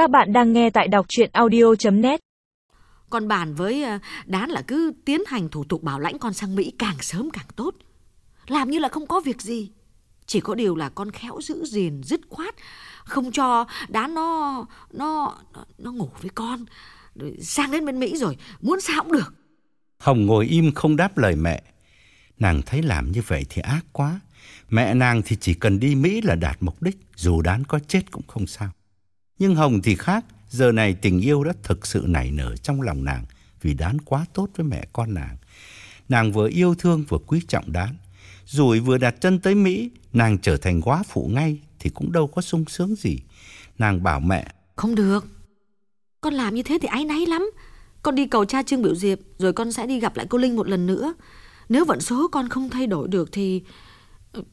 Các bạn đang nghe tại đọc chuyện audio.net Còn bàn với ờ, Đán là cứ tiến hành thủ tục bảo lãnh con sang Mỹ càng sớm càng tốt. Làm như là không có việc gì. Chỉ có điều là con khéo giữ gìn, dứt khoát. Không cho Đán nó, nó, nó ngủ với con. Rồi sang đến bên Mỹ rồi, muốn sao cũng được. Hồng ngồi im không đáp lời mẹ. Nàng thấy làm như vậy thì ác quá. Mẹ nàng thì chỉ cần đi Mỹ là đạt mục đích, dù đán có chết cũng không sao. Nhưng Hồng thì khác, giờ này tình yêu đã thực sự nảy nở trong lòng nàng vì đán quá tốt với mẹ con nàng. Nàng vừa yêu thương vừa quý trọng đán. Rồi vừa đặt chân tới Mỹ, nàng trở thành quá phụ ngay thì cũng đâu có sung sướng gì. Nàng bảo mẹ, Không được. Con làm như thế thì áy náy lắm. Con đi cầu cha Trương Biểu Diệp, rồi con sẽ đi gặp lại cô Linh một lần nữa. Nếu vận số con không thay đổi được thì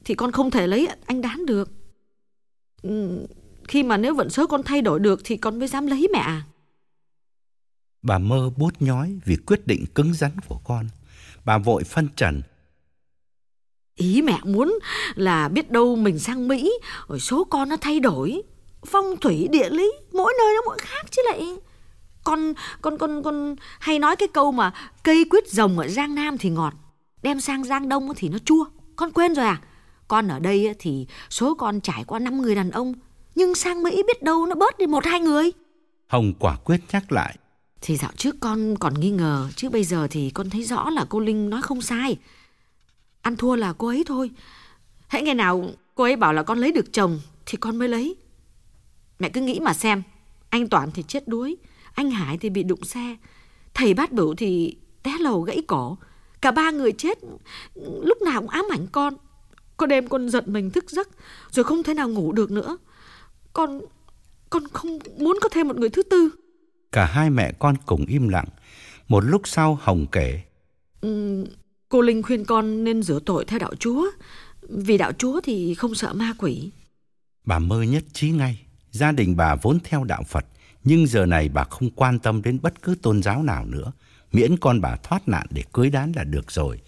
thì con không thể lấy anh Đán được. Ừ, khi mà nếu vận số con thay đổi được thì con mới dám lấy mẹ à. bà mơ bút nhói vì quyết định cứng rắn của con. Bà vội phân trần, Ý mẹ muốn là biết đâu mình sang Mỹ rồi số con nó thay đổi. Phong thủy địa lý mỗi nơi nó mỗi khác chứ lại. Con con con con hay nói cái câu mà cây quyết rồng ở Giang Nam thì ngọt, đem sang Giang Đông thì nó chua. Con quên rồi à? Con ở đây thì số con trải qua 5 người đàn ông, nhưng sang Mỹ biết đâu nó bớt đi một hai người. Hồng quả quyết nhắc lại. Thì dạo trước con còn nghi ngờ, chứ bây giờ thì con thấy rõ là cô Linh nói không sai. Ăn thua là cô ấy thôi. Hãy ngày nào cô ấy bảo là con lấy được chồng thì con mới lấy. Mẹ cứ nghĩ mà xem, anh Toản thì chết đuối, anh Hải thì bị đụng xe, thầy bát bửu thì té lầu gãy cổ. Cả ba người chết lúc nào cũng ám ảnh con. Có đêm con giận mình thức giấc rồi không thể nào ngủ được nữa. Con con không muốn có thêm một người thứ tư. Cả hai mẹ con cùng im lặng. Một lúc sau Hồng kể. Ừm, cô Linh khuyên con nên rửa tội theo đạo Chúa. Vì đạo Chúa thì không sợ ma quỷ. Bà mơ nhất trí ngay. Gia đình bà vốn theo đạo Phật. Nhưng giờ này bà không quan tâm đến bất cứ tôn giáo nào nữa. Miễn con bà thoát nạn để cưới đán là được rồi.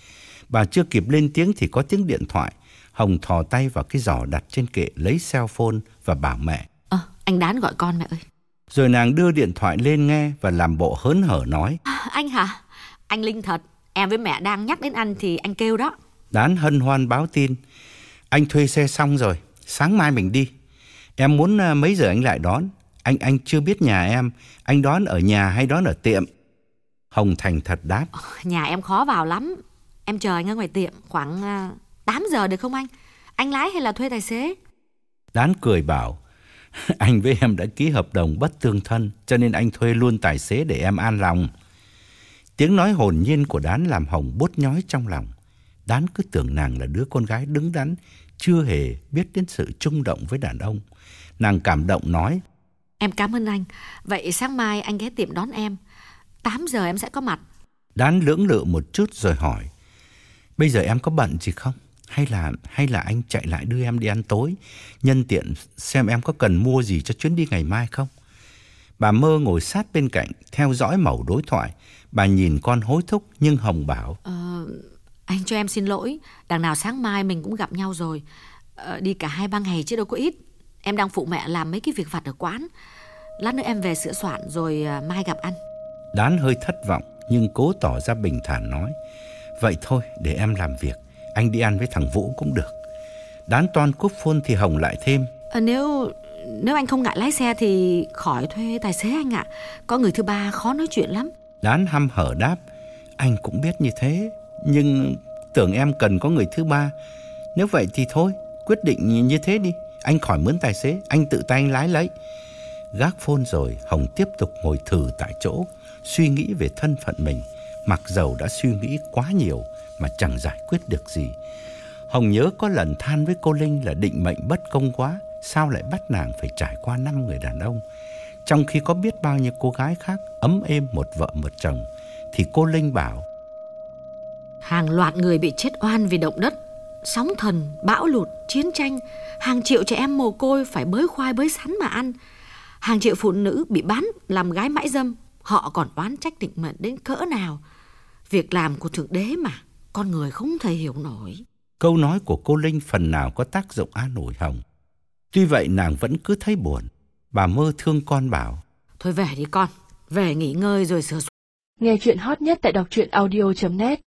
Bà chưa kịp lên tiếng thì có tiếng điện thoại. Hồng thò tay vào cái giỏ đặt trên kệ lấy cell phone và bảo mẹ. Ờ, anh Đán gọi con mẹ ơi. Rồi nàng đưa điện thoại lên nghe và làm bộ hớn hở nói. À, anh hả? Anh Linh thật. Em với mẹ đang nhắc đến anh thì anh kêu đó. Đán hân hoan báo tin. Anh thuê xe xong rồi, sáng mai mình đi. Em muốn à, mấy giờ anh lại đón? Anh anh chưa biết nhà em, anh đón ở nhà hay đón ở tiệm? Hồng Thành thật đáp. Nhà em khó vào lắm. Em chờ anh ở ngoài tiệm khoảng à, 8 giờ được không anh? Anh lái hay là thuê tài xế? Đán cười bảo. Anh với em đã ký hợp đồng bất tương thân, cho nên anh thuê luôn tài xế để em an lòng. Tiếng nói hồn nhiên của Đán làm Hồng bút nhói trong lòng. Đán cứ tưởng nàng là đứa con gái đứng đắn, chưa hề biết đến sự trung động với đàn ông. Nàng cảm động nói, Em cảm ơn anh. Vậy sáng mai anh ghé tiệm đón em. 8 giờ em sẽ có mặt. Đán lưỡng lự một chút rồi hỏi, bây giờ em có bận gì không? Hay là hay là anh chạy lại đưa em đi ăn tối, nhân tiện xem em có cần mua gì cho chuyến đi ngày mai không? Bà mơ ngồi sát bên cạnh, theo dõi mẩu đối thoại. Bà nhìn con hối thúc nhưng Hồng bảo, Ờ, anh cho em xin lỗi. Đằng nào sáng mai mình cũng gặp nhau rồi. Ờ, đi cả hai ba ngày chứ đâu có ít. Em đang phụ mẹ làm mấy cái việc vặt ở quán. Lát nữa em về sửa soạn rồi à, mai gặp anh. Đán hơi thất vọng nhưng cố tỏ ra bình thản nói, vậy thôi để em làm việc, anh đi ăn với thằng Vũ cũng được. Đán toan cúp phone thì Hồng lại thêm, Ờ, nếu nếu anh không ngại lái xe thì khỏi thuê tài xế anh ạ. Có người thứ ba khó nói chuyện lắm. Đán hăm hở đáp, anh cũng biết như thế, nhưng tưởng em cần có người thứ ba. Nếu vậy thì thôi, quyết định như thế đi. Anh khỏi mướn tài xế, anh tự tay anh lái lấy. Gác phone rồi, Hồng tiếp tục ngồi thử tại chỗ, suy nghĩ về thân phận mình. Mặc dầu đã suy nghĩ quá nhiều mà chẳng giải quyết được gì. Hồng nhớ có lần than với cô Linh là định mệnh bất công quá, sao lại bắt nàng phải trải qua năm người đàn ông. Trong khi có biết bao nhiêu cô gái khác ấm êm một vợ một chồng, thì cô Linh bảo, Hàng loạt người bị chết oan vì động đất, sóng thần, bão lụt, chiến tranh. Hàng triệu trẻ em mồ côi phải bới khoai bới sắn mà ăn. Hàng triệu phụ nữ bị bán làm gái mãi dâm. Họ còn oán trách định mệnh đến cỡ nào. Việc làm của Thượng Đế mà, con người không thể hiểu nổi. câu nói của cô Linh phần nào có tác dụng an ủi Hồng. Tuy vậy nàng vẫn cứ thấy buồn. Bà mơ thương con bảo. Thôi về đi con, về nghỉ ngơi rồi sửa Nghe chuyện hot nhất tại đọc truyện audio.net